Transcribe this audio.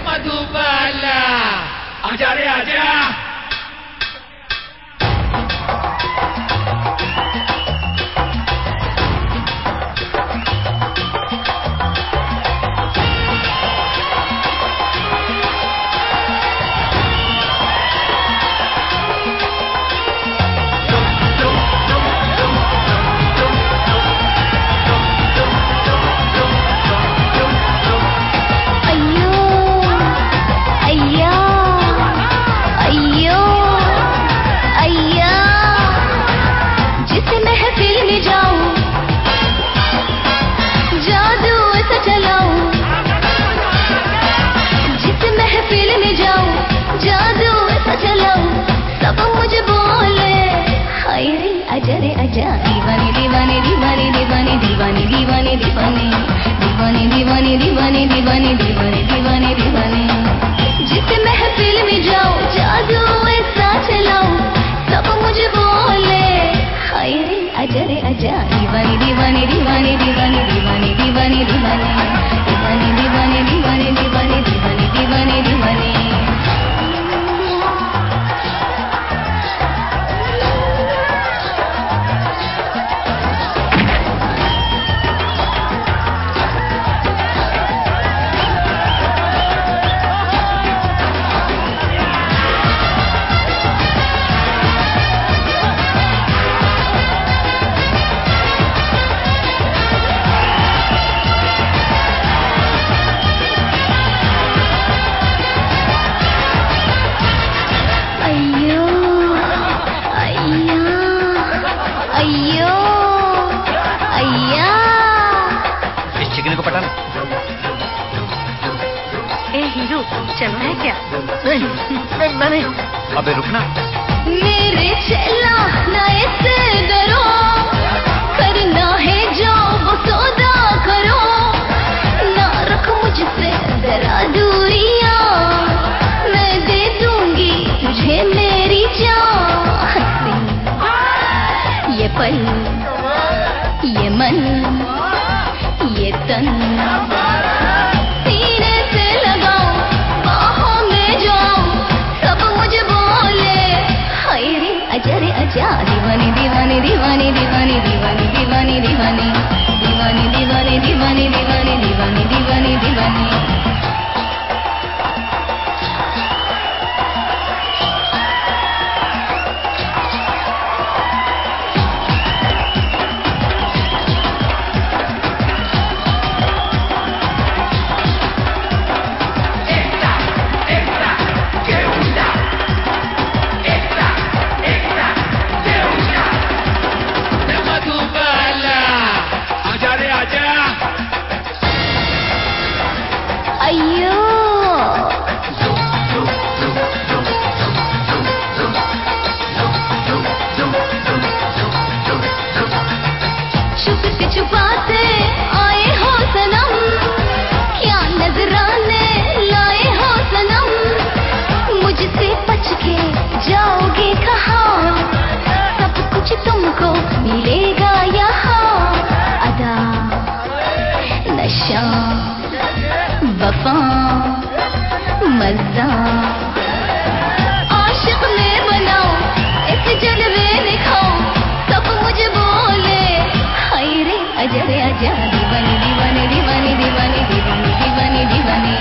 madubala. Ajar ya, ajar. दीवाने दीवाने दीवाने दीवाने दीवाने। जिस महफिल में जाओ जादू ऐसा चलाओ सब मुझे बोले, हाय रे अजरे अजा दीवाने दीवाने दीवाने दीवाने दीवाने दीवाने दीवाने। ए हीरो चलना है क्या? नहीं मैं नहीं। अबे रुकना। मेरे चेला ना ऐसे डरो। करना है जो वो सौदा करो। ना रख मुझसे जरा दूरियाँ। मैं दे दूँगी तुझे मेरी जान। ये पल ये मन về tình आशिक में बनाओ इस जलवे दिखाओ सब मुझे बोले, हाय रे अजरे अजा दीवानी दीवानी दीवानी दीवानी दीवानी दीवानी दीवानी